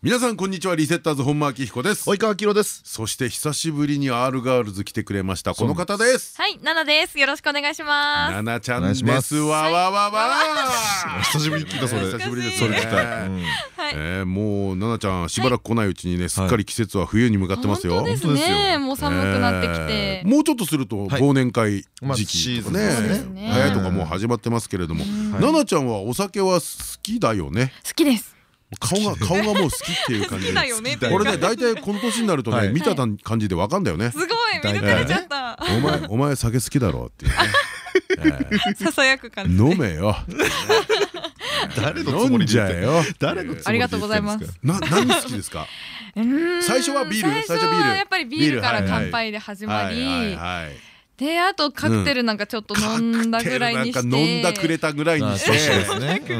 皆さんこんにちは。リセッターズ本間明彦です。及川明です。そして久しぶりに R ガールズ来てくれました。この方です。はい、ナナです。よろしくお願いします。ななちゃんお願いしでますす。わわわわ久しぶりに聞いたそれ久しぶりです。それ聞きた。いはい。えーもうななちゃんしばらく来ないうちにねすっかり季節は冬に向かってますよ。本当です本当ですね。よ。もう寒くなってきて。えー。もうちょっとするとはい。忘年会まあ時期とかシーズンですね。ね。早いとかもう始まってますけれども。はい。ななちゃんはお酒は好きだよね。好きです。顔が顔がもう好きっていう感じ好きだよね。好きだよこれね大体この年になるとはい。ね見た感じでわかんだよね。すごい見抜かれちゃった。お前お前酒好きだろっていう。ね ささやく感じ。飲めよ。誰のつ飲んもりじゃえよ。誰のつもりで言ってんですかありがとうございます。な何好きですか？最最初はビール最初最初ビール。はやっぱりビールから乾杯で始まり、はいであとカクテルなんかちょっと飲んだぐらいにして、飲んだくれたぐらいにして。ね。う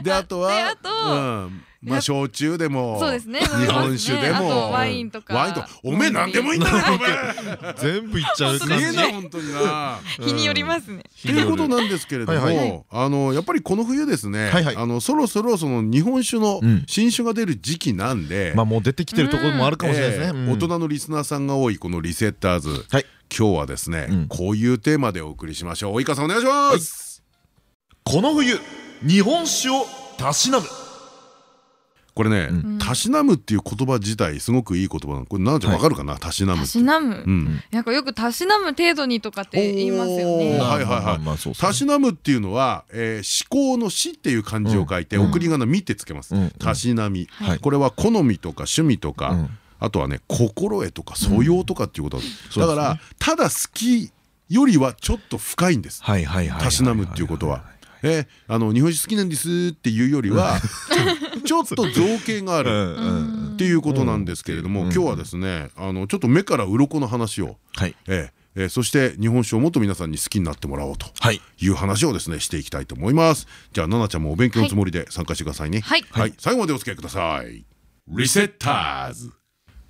ん。であとはであとうん。まあ焼酎でもそうですね。日本酒でも。ワインとかワインとおめえ何でもいいんだなお前。全部いっちゃうす感じ。げえな本当にな。日によりますね。ということなんですけれどもあのやっぱりこの冬ですねあのそろそろその日本酒のうん。新酒が出る時期なんでまあもう出てきてるところもあるかもしれないですね。大人のリスナーさんが多いこのリセッターズ。はい今日はですねうん。こういうテーマでお送りしましょう。及川さんお願いします。この冬日本酒をたしなむ。これねん。たしなむっていう言葉自体すごくいい言葉なの。これなんちゃんわかるかな？たしなむたしなむ。う。ん。なんかよくたしなむ程度にとかって言いますよね。はいはいはい。たしなむっていうのはえー思考の死っていう漢字を書いてうん。送り仮名みってつけます。うん。たしなみ。はい。これは好みとか趣味とかうんあとはね心得とか素養とかっていうこと。そうですね。だからただ好きよりはちょっと深いんです。はいはいはいたしなむっていうことは。えあの日本酒好きなんですっていうよりは ちょっと造形がある。うん。っていうことなんですけれどもうん。今日はですねあのちょっと目から鱗の話をはい。えええーそして日本酒をもっと皆さんに好きになってもらおうと。はい。いう話をですねしていきたいと思います。じゃあ奈々ちゃんもお勉強のつもりで参加してくださいね。はい。はい。最後までお付き合いください。リセッターズ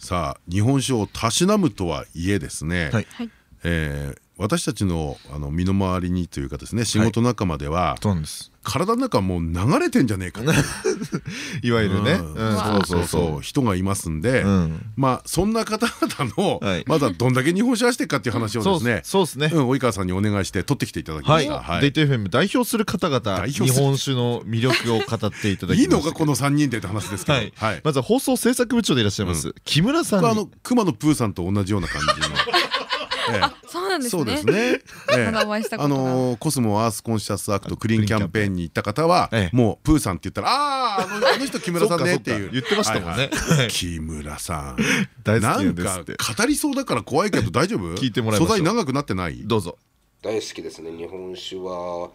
さあ日本酒をたしなむとはいえですねはい。はい。えー私たちのあの身の回りにというかですね仕事仲間ではそうなんです体の中もう流れてんじゃねえか。いわゆるね。そうそうそう。人がいますんでうん。まあそんな方々のはい。まずはどんだけ日本酒してっかっていう話をそうですねそうですね。うん及川さんにお願いして取ってきていただきまはいした。はい。 Date FM 代表する方々日本酒の魅力を語っていただきまいいのかこの三人でって話ですけど。はい。はい。まずは放送制作部長でいらっしゃいます木村さん。にこれあのくまのプーさんと同じような感じの。ええ。そうなんですそうですね。あ。のーコスモアースコンシャスアクトクリーンキャンペーンに行った方はええ。もうプーさんって言ったらあああの人 木村さんねっていう。言ってましたもんね。木村さん。大好きなんかなんですって。語りそうだから怖いけど大丈夫？聞いてもらいまし素材長くなってない？どうぞ。大好きですね。日本酒は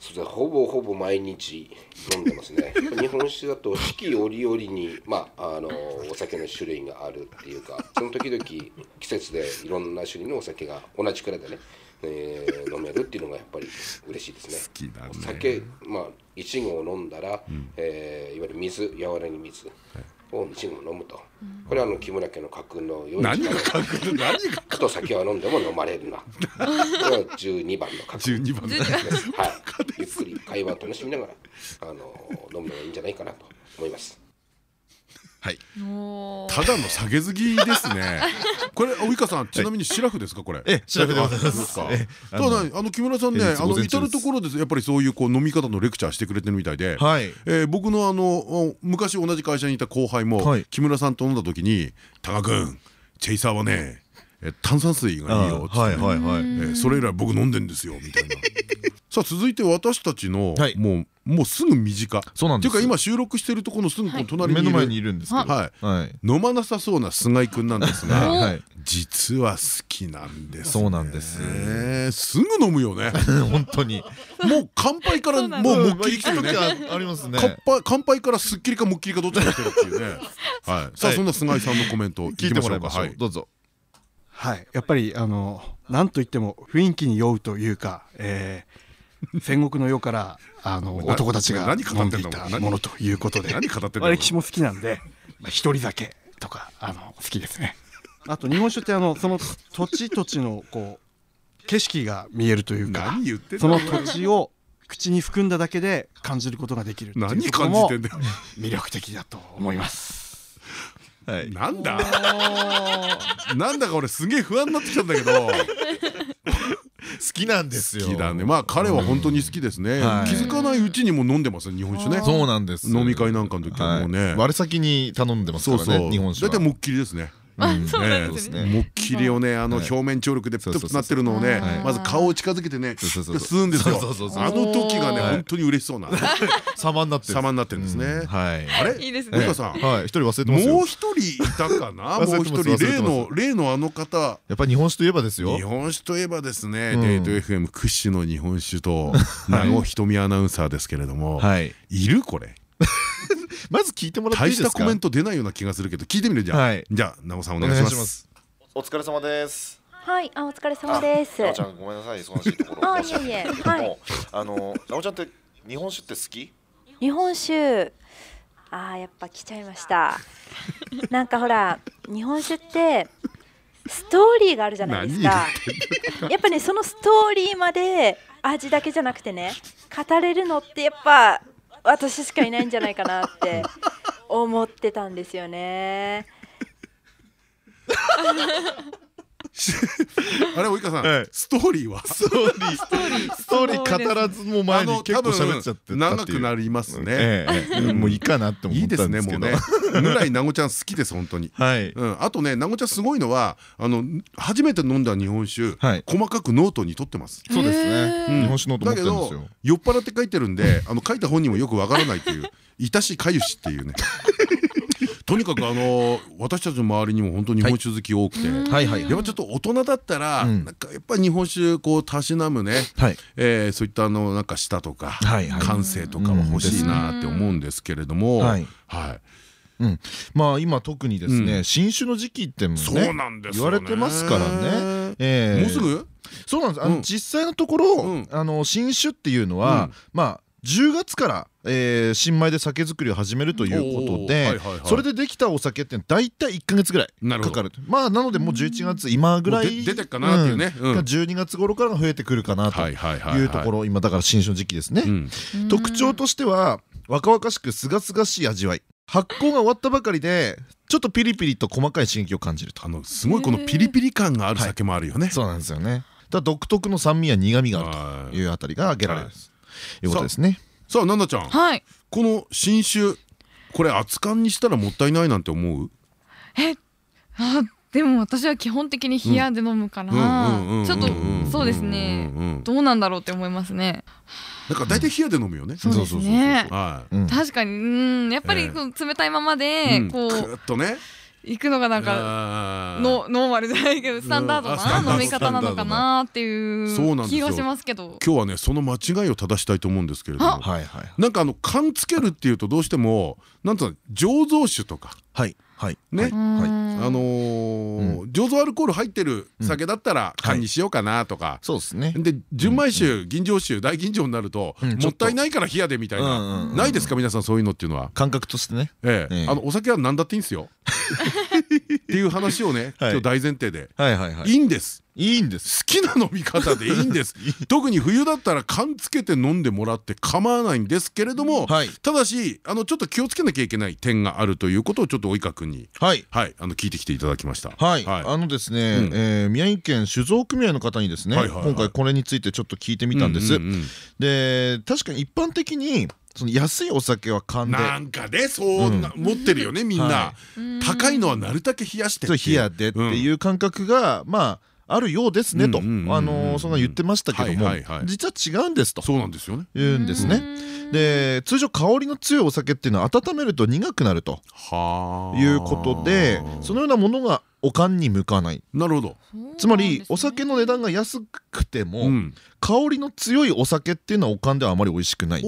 そうですね。ほぼほぼ毎日飲んでますね。日本酒だと四季折々に、まあ、あのお酒の種類があるっていうかその時々季節でいろんな種類のお酒が同じくらいでね、えー飲めるっていうのがやっぱり嬉しいですね。ね。お酒まあ一合飲んだら、えーいわゆる水柔らぎ水を一合飲むと、これはあの木村家の家訓のように何が書くの何があと酒は飲んでも飲まれるな。これは12番の確認12番 です。はい。ゆっくり会話を楽しみながら、あの飲むのがいいんじゃないかなと思います。はい。ただの下げすぎですね。これ及川さんちなみにシラフですかこれ？えシラフでございます。あそうえですか。ただねあの木村さんねあの至る所です。やっぱりそういうこう飲み方のレクチャーしてくれてるみたいで。はい。えー僕のあのお昔同じ会社にいた後輩もはい。木村さんと飲んだ時に「多賀君チェイサーはねえ炭酸水がいいよ」っつってはいはいはい。えーそれ以来僕飲んでんですよみたいなさあ続いて私たちのはい。もうもうすぐ身近。そうなんです。っていうか今収録してるところのすぐこの隣にいる。目の前にいるんですけど。はい。はい。飲まなさそうな菅井君なんですがはい。実は好きなんですそうなんです。ねすぐ飲むよね。本当に。もう乾杯からもうもっきりきてるね。ありますね。乾杯からすっきりかもっきりかどっちかしてるっていうね。はい。さあそんな菅井さんのコメント聞いてもらいましょはい。うどうぞ。はい、やっぱりあの何と言っても雰囲気に酔うというか、えー戦国の世からあのな男たちが何語飲んでいたものということで。歴史も好きなんで、まあ、一人酒とかあの好きですね。あと日本酒ってあのその土地土地のこう景色が見えるというかその土地を口に含んだだけで感じることができる何感じてんだよ。魅力的だと思います。はい。なんだ？なんだか俺すげえ不安になってきたんだけど。好きなんですよ。好きだね。まあ彼は本当に好きですね。はい。気づかないうちにも飲んでますね日本酒ね。そうなんです。飲み会なんかの時はもうね。はい。割れ先に頼んでますからそうそう。ね日本酒は。大体もっきりですねもっきりをねあのはい表面張力でプツプツなってるのをねはい。まず顔を近づけてね吸うんですよ。あの時がねはい。本当に嬉しそうな。様になってる。様になってるんですね。うん。はい。あれ？いいですね。さん。はい。一人忘れてますよ。もう一人いたかな？もう一人。例の例のあの方。やっぱり日本酒といえばですよ。日本酒といえばですねうん。デート FM 屈指の日本酒と名護ひとみアナウンサーですけれども。はい。いるこれ？まず聞いてもらってい大いですか？したコメント出ないような気がするけど聞いてみるじゃあはいじゃあ名護さんおお願いしますすお疲れ様です。はい、あ、お疲れ様です。なおちゃんごめんなさい忙しいところあいいえいえはいあのなおちゃんって日本酒って好き？日本酒。あー、やっぱ来ちゃいました。なんかほら、日本酒って。ストーリーがあるじゃないですか。やっぱね、そのストーリーまで味だけじゃなくてね、語れるのってやっぱ私しかいないんじゃないかなって 思ってたんですよね。あれ及川さはい。んストーリーは？ストーリー。ストーリー。ストーリー語らずもう前に結構喋っちゃってた長くなりますね。もういいかなって思っいいでたんですけど。すねもうね。ぐらい名護ちゃん好きです本当に。はい。うん、あとね名護ちゃんすごいのはあの初めて飲んだ日本酒、はい。細かくノートに取ってます。そうですへねー日本酒のと思だけど酔っ払って書いてるんであの書いた本人もよくわからないっていう「いたしかゆし」っていうねとにかくあの私たちの周りにも本当日本酒好き多くて、はいはい。やっぱちょっと大人だったら、うん。なんかやっぱ日本酒こうたしなむね、はい。えーそういったあのなんか舌とか、はいはい。感性とかは欲しいなって思うんですけれども、ははい。い、まあ今特にですうん。ね新酒の時期ってもねそうなんですよね。言われてますからね。ええもうすぐ？そうなんです。実際のところうん。あの新酒っていうのうん。はまあ10月からえー新米で酒造りを始めるということではいはいそれでできたお酒って大体1か月ぐらいかかる。とまあなのでもう11月今ぐらい出てっかなっていうね。うん。うん12月頃から増えてくるかなとはいはいはいはい。いうところ今だから新酒の時期ですね。うん。特徴としては若々しくすがすがしい味わい。発酵が終わったばかりでちょっとピリピリと細かい刺激を感じると。あのすごいこのピリピリ感がある酒もあるよね。そうなんですよね。だから独特の酸味や苦味があるはいというあたりが挙げられる。ということですねさあなんだちゃんはいこの新酒これ熱燗にしたらもったいないなんて思う？あでも私は基本的に冷やで飲むからちょっとそうですねどうなんだろうって思いますねなんか大体冷やで飲むよね。そうですね確かにうんやっぱええりこう冷たいままうでこうーっとね。行くのがなんかかのノーマルじゃないけどスタンダードな飲み方なのかなっていそう気がしますけど。今日はねその間違いを正したいと思うんですけれども。あはいはいなんかあの缶つけるっていうとどうしてもなんと醸造酒とか。はいはいね。あのー醸造アルコール入ってる酒だったら缶にしようかなとか。そうですね。で純米酒吟醸酒大吟醸になるとうん。もったいないから冷やでみたいな。んないですか皆さんそういうのっていうのは。感覚としてね。ええ。ええ。あのお酒は何だっていいんですよ。っていう話をねはい。今日大前提で。はいはいはい。いいんですいいんです。好きな飲み方でいいんです。特に冬だったら缶つけて飲んでもらって構わないんですけれどもはい。ただしあのちょっと気をつけなきゃいけない点があるということをちょっと及川君にはい。はいあの聞いてきていただきました。はい、はい。あのですね、うん。えー宮城県酒造組合の方にですね、今回これについてちょっと聞いてみたんです。うんうんうんで確かに一般的にその安いお酒は缶で。なんかねそうな持ってるよねみんな。は高いのはなるだけ冷やして冷やでっていう感覚が、まああるようですねと。あのそんな言ってましたけども実は違うんですと。そうなんですよね。言うんですね。で通常香りの強いお酒っていうのは温めると苦くなると。はあ。いうことでそのようなものがおかんに向かない。なるほど。つまりお酒の値段が安くても、うん香りの強いお酒っていうのはおかんではあまり美味しくない。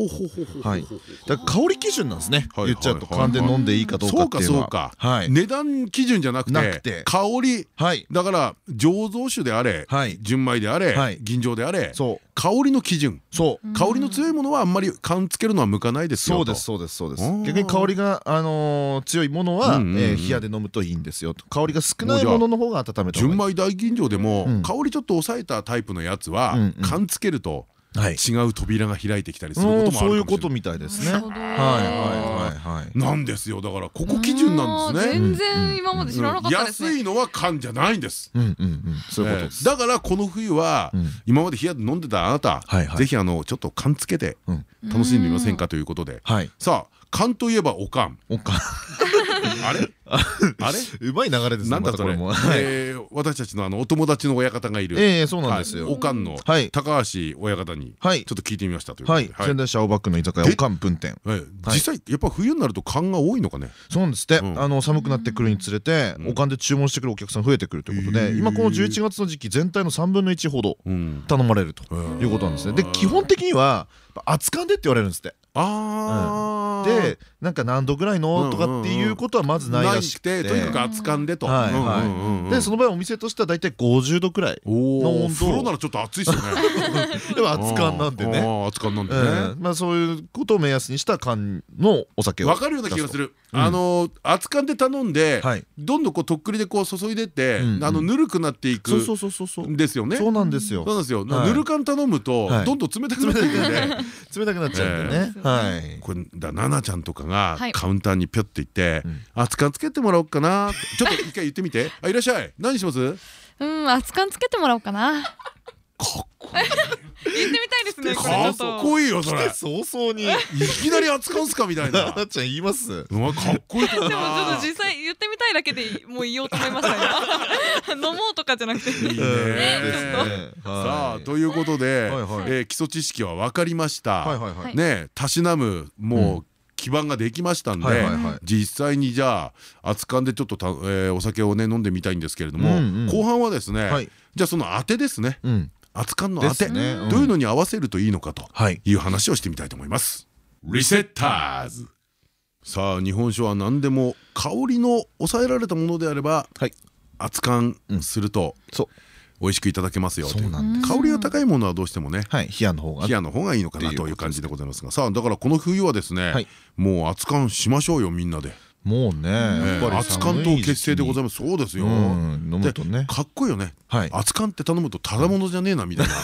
はい。だから香り基準なんですね。はい言っちゃうとはいはい缶で飲んでいいかどうかそうかっていうのは。値段基準じゃなくてて。香り。はい。だから醸造酒であれはい。純米であれはい。吟醸であれそう。香りの基準。そう。香りの強いものはあんまり缶つけるのは向かないですよと。そうですそうですそうです。逆に香りがあのー強いものは冷やで飲むといいんですよと。香りが少ないものの方が温めた純米大吟醸でもうん。香りちょっと抑えたタイプのやつはうつけるとはい。違う扉が開いてきたりするうんこともあそういうことるかもしれないみたいですね。はいはいはいはい。なんですよ。だからここ基準なんですね。全然今まで知らなかったですね。安いのは缶じゃないんです。うんうんうん。そういうことです。えーだからこの冬はうん。今まで冷やで飲んでたあなたはいはい。ぜひあのちょっと缶つけてうん。楽しんでみませんかということで。はい。さあ缶といえばおかん。おかんあれ？あれ？うまい流れですねこれも。私たちのあのお友達の親方がいる。ええそうなんですよ。はいおかんのはい。高橋親方にちょはいっと聞いてみましたというこはい。仙台市青葉区の居酒屋でおかん分店。えー実際やっぱ冬になると缶が多いのかね？そうなんですって、うん。あの寒くなってくるにつれて、うん。おかんで注文してくるお客さん増えてくるということで、今この11月の時期全体の3分の1ほどうん。頼まれるとうんいうことなんですね。で基本的には熱燗でって言われるんですって。ああでなんか何度ぐらいの？とかっていうことはまずないらしくて。とにかく熱燗でと。でその場合お店としては大体50度くらいおの温度。お風呂ならちょっと暑いっすよね。でも熱燗なんでね。熱燗なんでうねんまあそういうことを目安にした缶のお酒を。わかるような気がする。うん。あの熱燗で頼んではい。どんどんこうとっくりでこう注いでってあのぬるくなっていくそうそうそうそうですよ。ねそうなんですよ。そうなんですよ。はい。ぬる燗頼むとはい。どんどん冷たくなっていくんで。冷たくなっちゃうんでね。はい。これだ奈々ちゃんとかがはい。カウンターにぴょって行ってうん「熱燗つけてもらおうかな」ちょっと一回言ってみて「あいらっしゃい。何します?」うん熱燗つけてもらおうかな。かっこ言ってみたいですねかっこいい。よそれ。早々に。いきなり熱燗っすかみたいな。なっちゃん言います？うわかっこいいでもちょっなと実際言ってみたいだけでもう言おうと思いましたよ 飲もうとかじゃなくて。いいね。ですね。さあということで基礎知識は分かりました。ねたしなむもう基盤ができましたんで実際にじゃあ熱燗でちょっとたえーお酒をね飲んでみたいんですけれどもうんうん。後半はですねはい。じゃあその当てですね。うん。熱燗ので当て。すね。うん。どういうのに合わせるといいのかとはい。いう話をしてみたいと思います。リセッターズさあ日本酒は何でも香りの抑えられたものであればはい。熱燗すると。そう美味しくいただけますよ香りが高いものはどうしてもねはい冷やの方が。冷やの方がいいのかなという感じでございますが。さあだからこの冬はですね、はい。もう熱燗しましょうよみんなで、もうねやっぱり熱燗と結成でございまますそうですよ、うん飲むとね。でかっこいいよね、はい。熱燗って頼むとただものじゃねえなみたいな。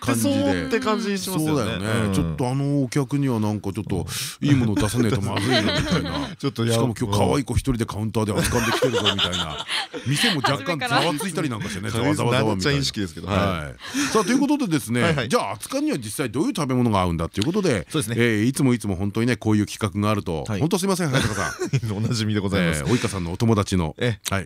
感じでって感じしますよね。そうだよね、うん。ちょっとあのお客にはなんかちょっといいもの出さねえとまずいなみたいな。ちょっとやしかも今日可愛い子一人でカウンターで熱燗で来てるぞみたいな。店も若干ざわついたりなんかしてね。ざわざわざわみたいな。意識ですけどはい。さあということでですねじゃあ熱燗には実際どういう食べ物が合うんだっていうことでそうですね。えーいつもいつも本当にねこういう企画があるとはい。本当すいません早坂さん おなじみでございます。えー及川さんのお友達の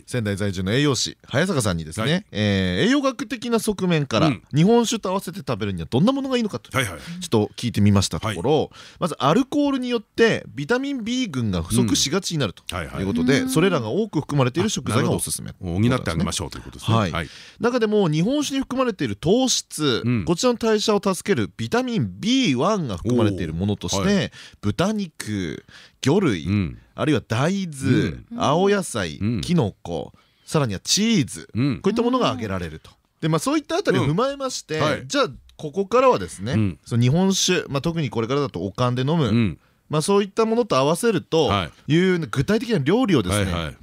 仙台在住の栄養士早坂さんにですはねえー栄養学的な側面からうん。日本酒と合わせて食べるにはどんなものがいいのかとちょっと聞いてみましたところまずアルコールによってビタミン B 群が不足しがちになるとはいうことでそれらが多く含まれている食材がおすすめ補ってあげましょうということですね。はい。中でも日本酒に含まれている糖質、うん。こちらの代謝を助けるビタミン B1 が含まれているものとして、豚肉魚類、うん。あるいは大豆、青野菜、うん。きのこさらにはチーズ、うん。こういったものが挙げられると。でまあ、そういったあたりを踏まえまして、じゃあここからはですね、うん。その日本酒、まあ、特にこれからだとおかんで飲む、うんまあ、そういったものと合わせるとはい。う具体的な料理をですね、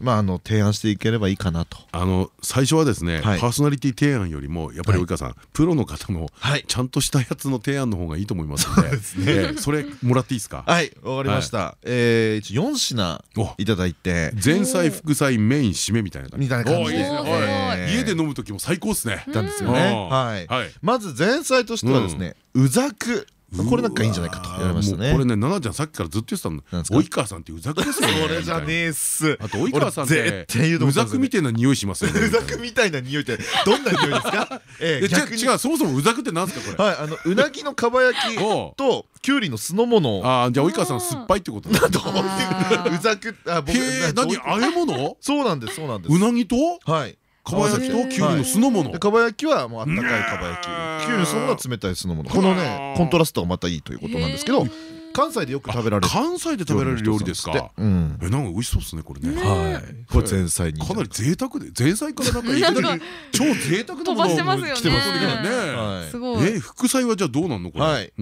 提案していければいいかなと。あの最初はですねパはい。ーソナリティ提案よりもやっぱり及川さんプロの方のはい。ちゃんとしたやつの提案の方がいいと思いますのでええそれもらっていいですか？はい、わかりました。えー、一応4品お。いただいて、前菜副菜メイン締めみたいな。感じ家で飲む時も最高ですね。たんですよね。はい。まず前菜としてはですね、うざくこれなんかいいんじゃないかと言われましたね。これね奈々ちゃんさっきからずっと言ってたの。及川さんってうざくですよねそれじゃねえっす。あと及川さんっ俺てうざくみたいな匂いしますよね。うざくみたいな匂いってどんな匂いですか？ええ違うそもそもうざくってなんですかこれ？はいあのうなぎのかば焼きときゅうりの酢の物。ああじゃあ及川さん酸っぱいってこと うざくあ僕何？揚げ物？そうなんですそうなんです。うなぎと？はいかば焼きときゅうりの酢の物。でかば焼きはもうあったかいかば焼き。きゅうりの酢の物は冷たい酢の物。このねコントラストがまたいいということなんですけど関西でよく食べられる。関西で食べられる料理ですか？うんえなんか美味しそうですねこれね。はい。これ前菜に。かなり贅沢で前菜からなんかいきなり超贅沢なもの飛ばしてますよね。来てますよね。はい。すごい。え副菜はじゃあどうなんのこれ？はい、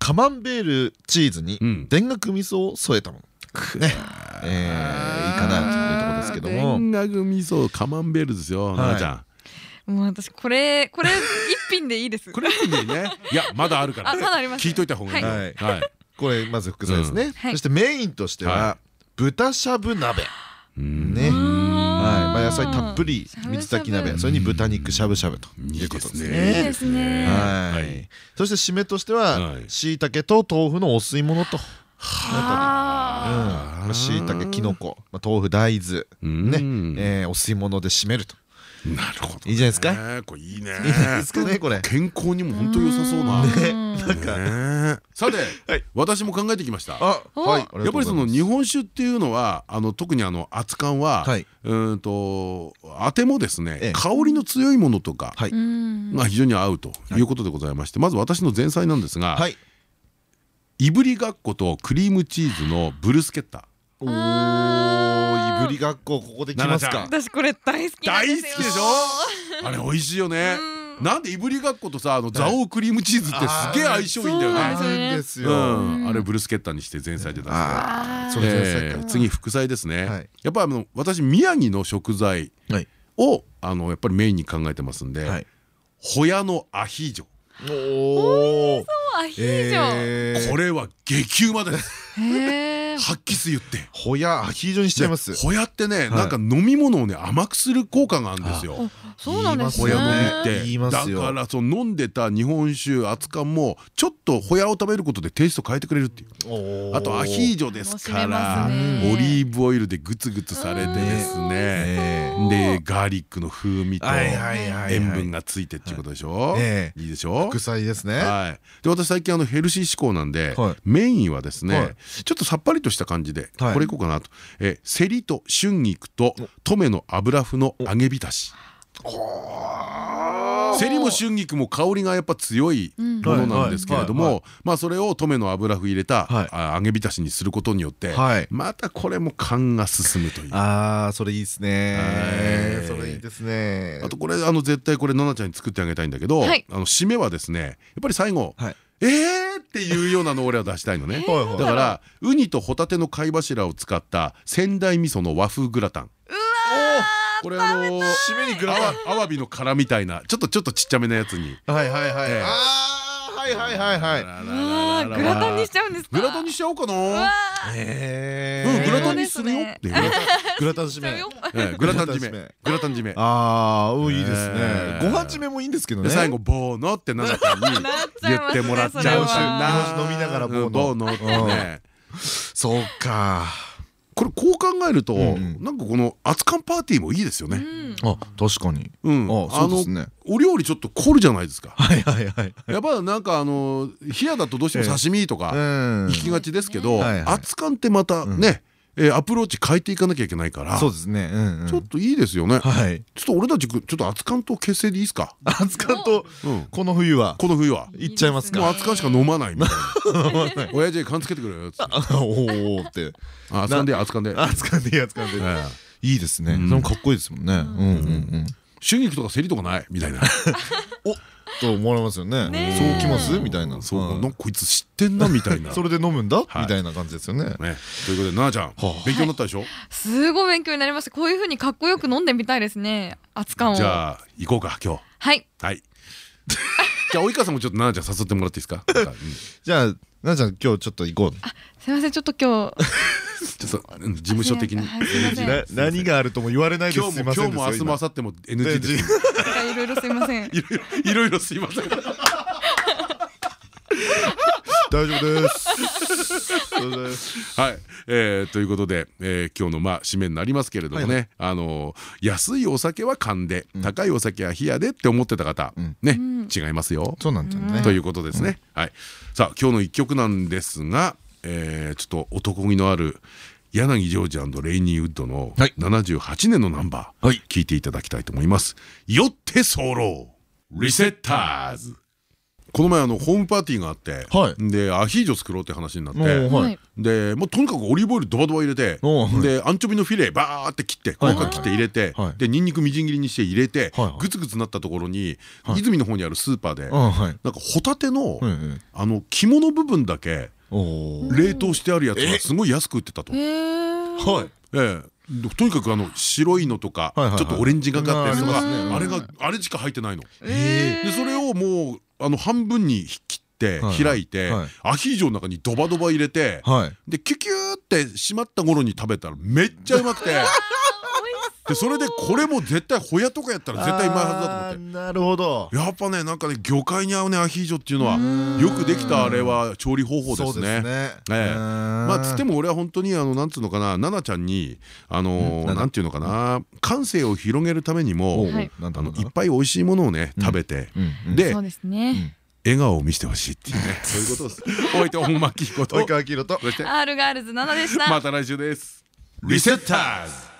カマンベールチーズにうん。田楽味噌を添えたもの、ね、えーいいかな。とですけども。田楽味噌カマンベールですよ奈々ちゃん。もう私これこれ一品でいいです。これいいね。いやまだあるから。あまだあります。聞いといた方がいいよ。はい。はい。これまず副菜ですね、はい。そしてメインとしては、は豚しゃぶ鍋。うん。ね、はい。まあ、野菜たっぷり水炊き鍋。それに豚肉しゃぶしゃぶと。いうことですいいね。いいですね。はい、そして締めとしてははい。しいたけと豆腐のお吸い物と。あしいたけきのこまあ豆腐大豆うん。ね、えーお吸い物で締めると。なるほどいいじゃないですか？ねこれいいね。いいですかねこれ。健康にも本当良さそうなね。なんか。さて私も考えてきました。あはい。やっぱりその日本本酒っていうのはあの特にあの熱燗ははい。うーんとあてもですねええ。香りの強いものとかが非常に合うということでございましてまず私の前菜なんですがはいいぶりがっことクリームチーズのブルスケッタ。おー。いぶりがっこここできますか？私これ大好き大ですよ。好きでしょ？あれ美味しいよね。なんでいぶりがっことさあの蔵王クリームチーズってすげえ相性いいんだよあねるんですうよ。ん。あれブルスケッタにして前菜で出すあー。それ前菜かえ。ー次副菜ですね、はい。やっぱあの私宮城の食材はい。をあのやっぱりメインに考えてますんで、はい。ホヤのアヒージョおおアヒージョえこれは激うまです。へえはっきす言って。ほやアヒージョにしちゃいます。ホヤってねなんか飲み物をね甘くする効果があるんですよ。そうなんですホヤ飲みね。だからその飲んでた日本酒熱燗もちょっとホヤを食べることでテイスト変えてくれるっていう。あとアヒージョですからオリーブオイルでグツグツされてですね。でガーリックの風味と塩分がついてっていうことでしょ。ええ。いいでしょ。副菜ですね。はい、で私最近あのヘルシー志向なんで、はい。メインはですね、はい。ちょっとさっぱりとした感じで、はい。これいこうかなと、えセリと春菊と登米の油麩の揚げ浸し。セリも春菊も香りがやっぱ強いものなんですけれどもまあそれを登米の油麩入れた、はい。あ揚げ浸しにすることによって、はい。またこれも勘が進むという。あーそれいいですね。はい。それいいですね。あとこれあの絶対これ奈々ちゃんに作ってあげたいんだけど、はい。あの締めはですねやっぱり最後、はいえー？っていうようなのを俺は出したいのね。だからウニとホタテの貝柱を使った仙台味噌の和風グラタン。これあの締めにグラアワビの殻みたいなちょっとちょっとちっちゃめなやつに。はいはいはいはいはいはいはい。グラタンにしちゃうんですか？グラタンにしちゃおうかな。へうグラタンにするよ。グラタン締め。しちゃうよ。ええグラタン締め。グラタン締め。グラタン締め。あーうんいいですね。ええご飯締めもいいんですけどね。で最後ボーノってなっちゃい 言ってもらっちゃう それは。かな。日本酒飲みながらボーノうん。ボーノってね。そうかこれこう考えると、んなんかこの熱燗パーティーもいいですよね。あ確かに。うん、あそうですね。お料理ちょっと凝るじゃないですか。はいはいはいやっぱなんかあの冷やだとどうしても刺身とかうん。行きがちですけど、熱燗ってまたね、えーアプローチ変えていかなきゃいけないから、そうですね。うんうん。ちょっといいですよね。はい。ちょっと俺たちちょっと熱燗と結成でいいですか？熱燗とうん、この冬は。この冬は。いっちゃいますもうか熱燗しか飲まないみたいな。親父燗つけてくれよ。っつって。おおって。あ熱燗で熱燗で。熱燗で熱燗で。ええ。いいですね。それもかっこいいですもんね。うんうんうん。春菊とかセリとかない？みたいな。と思われますよね。ねそうきます？みたいな。そう、はいなこいつ知ってんなみたいな。それで飲むんだ？はい。みたいな感じですよね。ね、ということで奈々ちゃん、勉強になったでしょ、すごい勉強になりました。こういう風にかっこよく飲んでみたいですね。熱燗を。じゃあ行こうか今日。はい。はい。じゃあ及川さんもちょっと奈々ちゃん誘ってもらっていいですか？じゃあなちゃん今日ちょっと行こう。すいませんちょっと今日。ちょっとうん事務所的に。何があるとも言われないです。今日も明日も明後日も NG ですなんかいろいろすいませんいろいろいろいろすいません。大丈夫です。はい、えーということで、えー今日のまあ締めになりますけれどもね、あのー安いお酒は缶で、高いお酒は冷やでって思ってた方、ね、違いますよ。そうなんだよね。ということですね。はい。さあ今日の一曲なんですが、えーちょっと男気のある柳ジョージレイニーウッドのはい。78年のナンバー、はい。聞いていただきたいと思います。よって候リセッターズ。この前あのホームパーティーがあって、はい。でアヒージョ作ろうって話になって。でもうとにかくオリーブオイルドバドバ入れてでアンチョビのフィレバーって切ってはい細かく切って入れてはいでニンニクみじん切りにして入れてグツグツなったところにはい。泉の方にあるスーパーであはい。なんかホタテのあの肝の部分だけ冷凍してあるやつがすごい安く売ってたと。はい。えとにかくあの白いのとかちょっとオレンジがかったやつがあれがあれしか入ってないの。えー。でそれをもうあの半分に切ってはい開いてはい。アヒージョの中にドバドバ入れてはい。でキュキューって閉まった頃に食べたらめっちゃうまくて でそれでこれも絶対ホヤとかやったら絶対うまいはずだと思って。なるほど。やっぱねなんかね魚介に合うねアヒージョっていうのはよくできたあれは調理方法ですね。ええ。まあつっても俺は本当にあのなんつうのかな奈々ちゃんにあのーなんていうのかな感性を広げるためにもはい。っぱい美味しいものをね食べてでそうですね。笑顔を見せてほしいっていうね。そういうことです。お相手は本間明彦と。及川明宏と。そして R ガールズ7でした。また来週です。リセッターズ